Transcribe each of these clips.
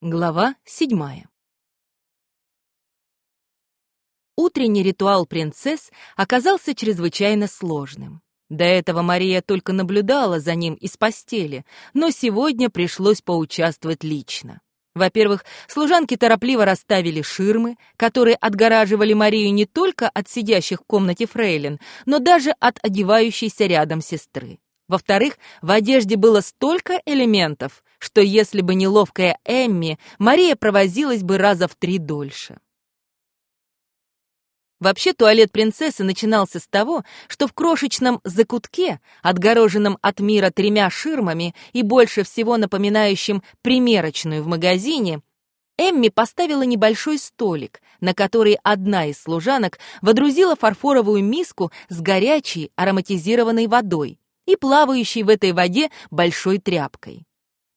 Глава седьмая. Утренний ритуал принцесс оказался чрезвычайно сложным. До этого Мария только наблюдала за ним из постели, но сегодня пришлось поучаствовать лично. Во-первых, служанки торопливо расставили ширмы, которые отгораживали Марию не только от сидящих в комнате фрейлин, но даже от одевающейся рядом сестры. Во-вторых, в одежде было столько элементов, что если бы не ловкая Эмми, Мария провозилась бы раза в три дольше. Вообще туалет принцессы начинался с того, что в крошечном закутке, отгороженном от мира тремя ширмами и больше всего напоминающим примерочную в магазине, Эмми поставила небольшой столик, на который одна из служанок водрузила фарфоровую миску с горячей ароматизированной водой, и плавающей в этой воде большой тряпкой.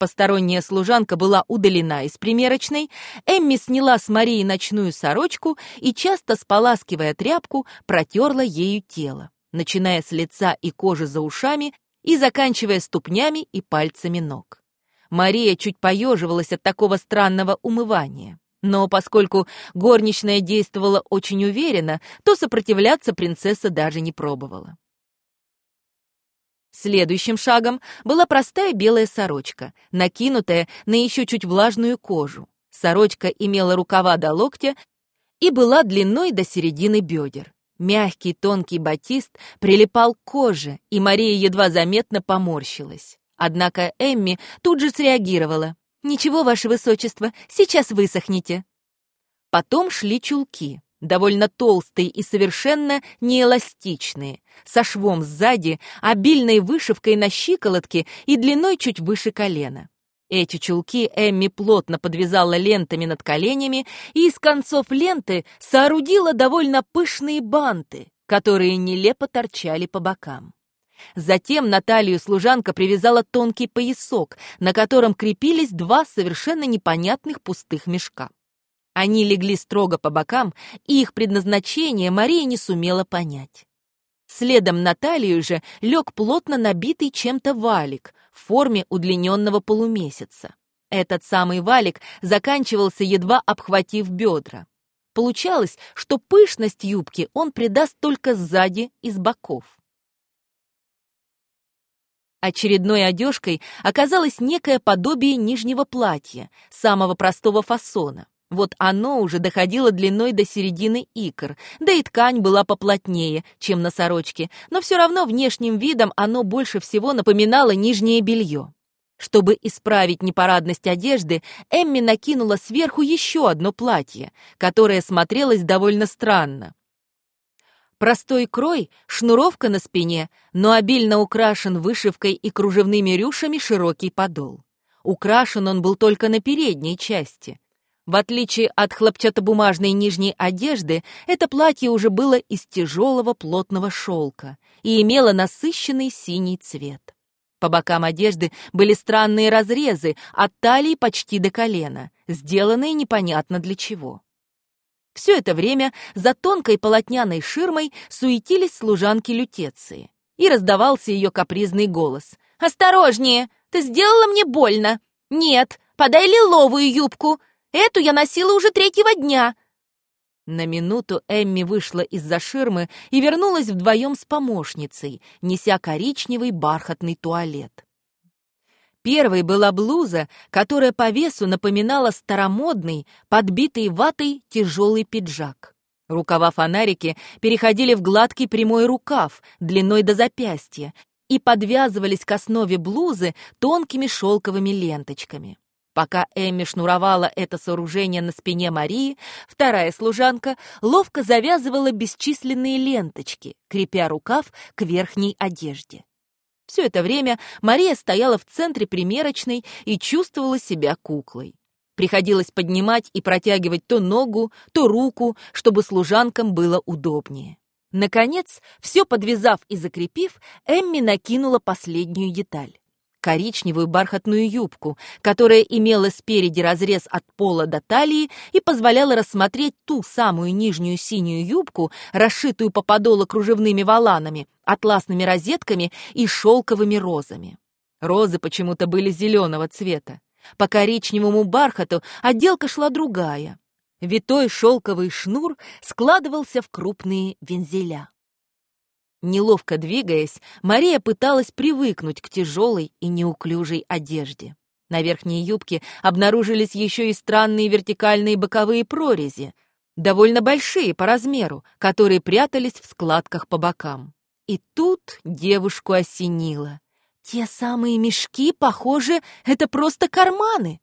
Посторонняя служанка была удалена из примерочной, Эмми сняла с Марии ночную сорочку и, часто споласкивая тряпку, протерла ею тело, начиная с лица и кожи за ушами и заканчивая ступнями и пальцами ног. Мария чуть поеживалась от такого странного умывания. Но поскольку горничная действовала очень уверенно, то сопротивляться принцесса даже не пробовала. Следующим шагом была простая белая сорочка, накинутая на еще чуть влажную кожу. Сорочка имела рукава до локтя и была длиной до середины бедер. Мягкий тонкий батист прилипал к коже, и Мария едва заметно поморщилась. Однако Эмми тут же среагировала. «Ничего, ваше высочество, сейчас высохнете». Потом шли чулки довольно толстые и совершенно неэластичные, со швом сзади, обильной вышивкой на щиколотке и длиной чуть выше колена. Эти чулки Эмми плотно подвязала лентами над коленями и из концов ленты соорудила довольно пышные банты, которые нелепо торчали по бокам. Затем на талию служанка привязала тонкий поясок, на котором крепились два совершенно непонятных пустых мешка. Они легли строго по бокам, и их предназначение Мария не сумела понять. Следом на же лег плотно набитый чем-то валик в форме удлиненного полумесяца. Этот самый валик заканчивался, едва обхватив бедра. Получалось, что пышность юбки он придаст только сзади и с боков. Очередной одежкой оказалось некое подобие нижнего платья, самого простого фасона. Вот оно уже доходило длиной до середины икр, да и ткань была поплотнее, чем на сорочке, но все равно внешним видом оно больше всего напоминало нижнее белье. Чтобы исправить непарадность одежды, Эмми накинула сверху еще одно платье, которое смотрелось довольно странно. Простой крой, шнуровка на спине, но обильно украшен вышивкой и кружевными рюшами широкий подол. Украшен он был только на передней части. В отличие от хлопчатобумажной нижней одежды, это платье уже было из тяжелого плотного шелка и имело насыщенный синий цвет. По бокам одежды были странные разрезы от талии почти до колена, сделанные непонятно для чего. Все это время за тонкой полотняной ширмой суетились служанки лютеции, и раздавался ее капризный голос. «Осторожнее! Ты сделала мне больно! Нет, подай лиловую юбку! Эту я носила уже третьего дня!» На минуту Эмми вышла из-за ширмы и вернулась вдвоем с помощницей, неся коричневый бархатный туалет. Первой была блуза, которая по весу напоминала старомодный, подбитый ватой тяжелый пиджак. Рукава-фонарики переходили в гладкий прямой рукав, длиной до запястья, и подвязывались к основе блузы тонкими шелковыми ленточками. Пока Эмми шнуровала это сооружение на спине Марии, вторая служанка ловко завязывала бесчисленные ленточки, крепя рукав к верхней одежде. Все это время Мария стояла в центре примерочной и чувствовала себя куклой. Приходилось поднимать и протягивать то ногу, то руку, чтобы служанкам было удобнее. Наконец, все подвязав и закрепив, Эмми накинула последнюю деталь коричневую бархатную юбку, которая имела спереди разрез от пола до талии и позволяла рассмотреть ту самую нижнюю синюю юбку, расшитую по подолу кружевными воланами, атласными розетками и шелковыми розами. Розы почему-то были зеленого цвета. По коричневому бархату отделка шла другая. Витой шелковый шнур складывался в крупные вензеля. Неловко двигаясь, Мария пыталась привыкнуть к тяжелой и неуклюжей одежде. На верхней юбке обнаружились еще и странные вертикальные боковые прорези, довольно большие по размеру, которые прятались в складках по бокам. И тут девушку осенило. Те самые мешки, похоже, это просто карманы.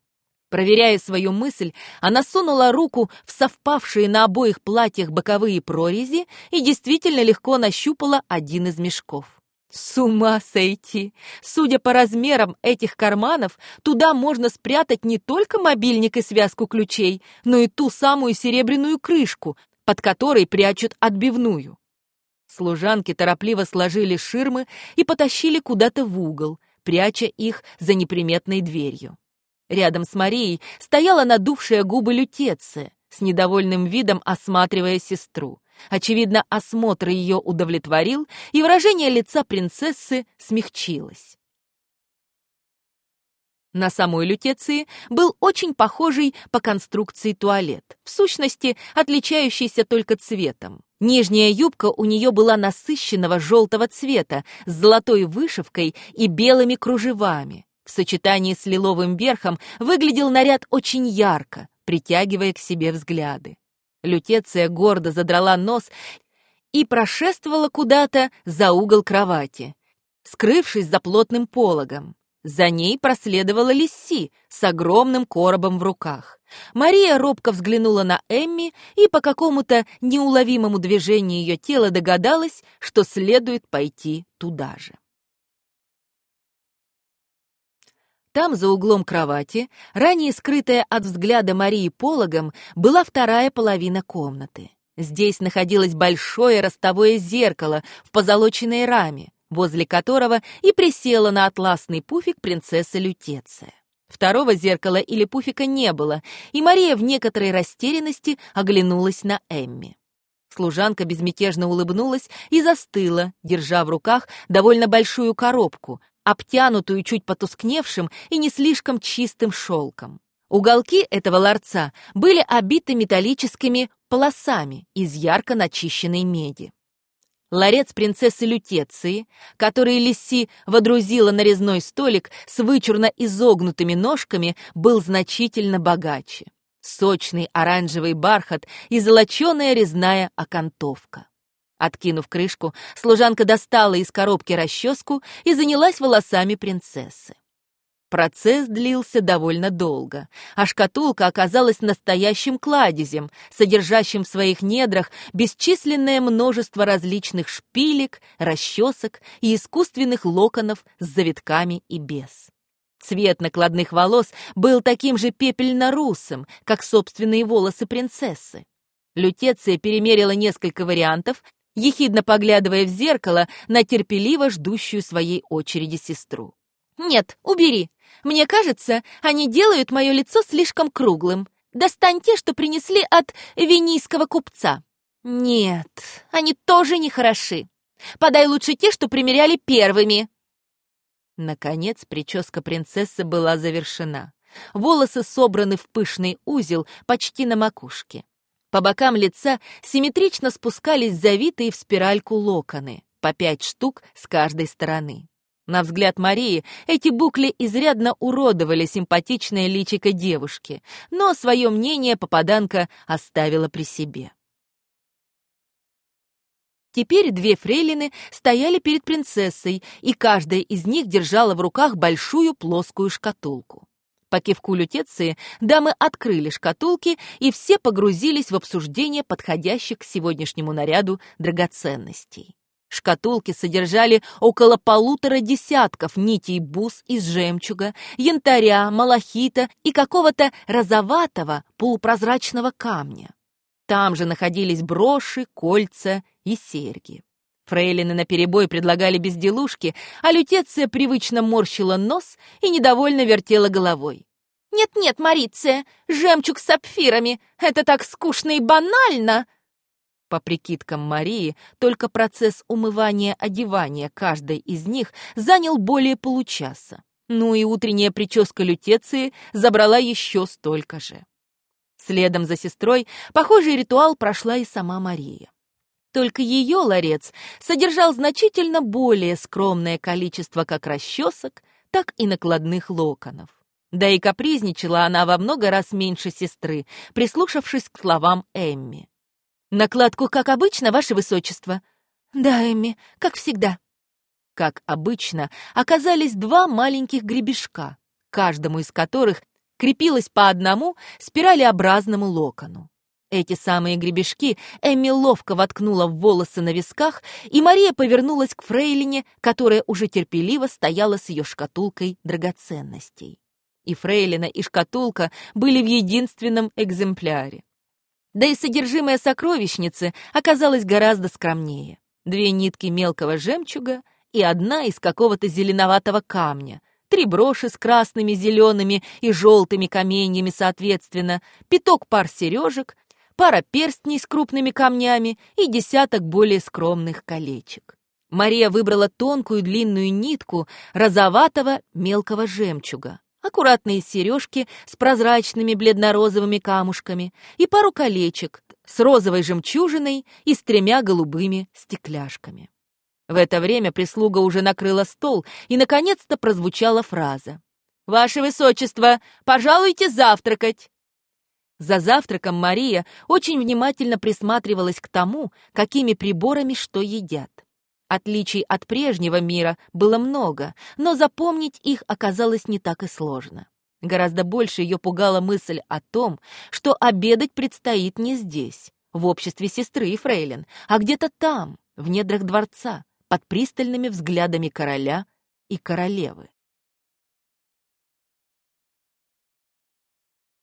Проверяя свою мысль, она сунула руку в совпавшие на обоих платьях боковые прорези и действительно легко нащупала один из мешков. С ума сойти! Судя по размерам этих карманов, туда можно спрятать не только мобильник и связку ключей, но и ту самую серебряную крышку, под которой прячут отбивную. Служанки торопливо сложили ширмы и потащили куда-то в угол, пряча их за неприметной дверью. Рядом с Марией стояла надувшая губы лютеция, с недовольным видом осматривая сестру. Очевидно, осмотр ее удовлетворил, и выражение лица принцессы смягчилось. На самой лютеции был очень похожий по конструкции туалет, в сущности, отличающийся только цветом. Нижняя юбка у нее была насыщенного желтого цвета с золотой вышивкой и белыми кружевами. В сочетании с лиловым верхом выглядел наряд очень ярко, притягивая к себе взгляды. Лютеция гордо задрала нос и прошествовала куда-то за угол кровати, скрывшись за плотным пологом. За ней проследовала Лисси с огромным коробом в руках. Мария робко взглянула на Эмми и по какому-то неуловимому движению ее тела догадалась, что следует пойти туда же. Там, за углом кровати, ранее скрытая от взгляда Марии пологом, была вторая половина комнаты. Здесь находилось большое ростовое зеркало в позолоченной раме, возле которого и присела на атласный пуфик принцесса Лютеция. Второго зеркала или пуфика не было, и Мария в некоторой растерянности оглянулась на Эмми. Служанка безмятежно улыбнулась и застыла, держа в руках довольно большую коробку, обтянутую чуть потускневшим и не слишком чистым шелком. Уголки этого ларца были обиты металлическими полосами из ярко начищенной меди. Ларец принцессы Лютеции, который Лисси водрузила на резной столик с вычурно изогнутыми ножками, был значительно богаче. Сочный оранжевый бархат и золоченая резная окантовка. Откинув крышку, служанка достала из коробки расческу и занялась волосами принцессы. Процесс длился довольно долго, а шкатулка оказалась настоящим кладезем, содержащим в своих недрах бесчисленное множество различных шпилек, расчесок и искусственных локонов с завитками и без. Цвет накладных волос был таким же пепельно-русым, как собственные волосы принцессы. Лютеция перемерила несколько вариантов ехидно поглядывая в зеркало на терпеливо ждущую своей очереди сестру. «Нет, убери. Мне кажется, они делают мое лицо слишком круглым. Достань те, что принесли от венийского купца». «Нет, они тоже не хороши. Подай лучше те, что примеряли первыми». Наконец прическа принцессы была завершена. Волосы собраны в пышный узел почти на макушке. По бокам лица симметрично спускались завитые в спиральку локоны, по пять штук с каждой стороны. На взгляд Марии эти букли изрядно уродовали симпатичное личико девушки, но свое мнение попаданка оставила при себе. Теперь две фрейлины стояли перед принцессой, и каждая из них держала в руках большую плоскую шкатулку. По кивку лютеции дамы открыли шкатулки, и все погрузились в обсуждение подходящих к сегодняшнему наряду драгоценностей. Шкатулки содержали около полутора десятков нитей бус из жемчуга, янтаря, малахита и какого-то розоватого полупрозрачного камня. Там же находились броши, кольца и серьги. Фрейлины наперебой предлагали безделушки, а лютеция привычно морщила нос и недовольно вертела головой. «Нет-нет, Мариция, жемчуг с сапфирами! Это так скучно и банально!» По прикидкам Марии, только процесс умывания-одевания каждой из них занял более получаса. Ну и утренняя прическа Лютеции забрала еще столько же. Следом за сестрой похожий ритуал прошла и сама Мария. Только ее ларец содержал значительно более скромное количество как расчесок, так и накладных локонов. Да и капризничала она во много раз меньше сестры, прислушавшись к словам Эмми. «Накладку, как обычно, ваше высочество?» «Да, Эмми, как всегда», как обычно, оказались два маленьких гребешка, каждому из которых крепилось по одному спиралеобразному локону. Эти самые гребешки Эмми ловко воткнула в волосы на висках, и Мария повернулась к фрейлине, которая уже терпеливо стояла с ее шкатулкой драгоценностей. И фрейлина, и шкатулка были в единственном экземпляре. Да и содержимое сокровищницы оказалось гораздо скромнее. Две нитки мелкого жемчуга — и одна из какого-то зеленоватого камня, три броши с красными, зелеными и желтыми каменьями соответственно, пяток пар сережек, пара перстней с крупными камнями и десяток более скромных колечек. Мария выбрала тонкую длинную нитку розоватого мелкого жемчуга, аккуратные сережки с прозрачными бледно-розовыми камушками и пару колечек с розовой жемчужиной и с тремя голубыми стекляшками. В это время прислуга уже накрыла стол, и, наконец-то, прозвучала фраза. «Ваше Высочество, пожалуйте завтракать!» За завтраком Мария очень внимательно присматривалась к тому, какими приборами что едят. Отличий от прежнего мира было много, но запомнить их оказалось не так и сложно. Гораздо больше ее пугала мысль о том, что обедать предстоит не здесь, в обществе сестры и фрейлин, а где-то там, в недрах дворца под пристальными взглядами короля и королевы.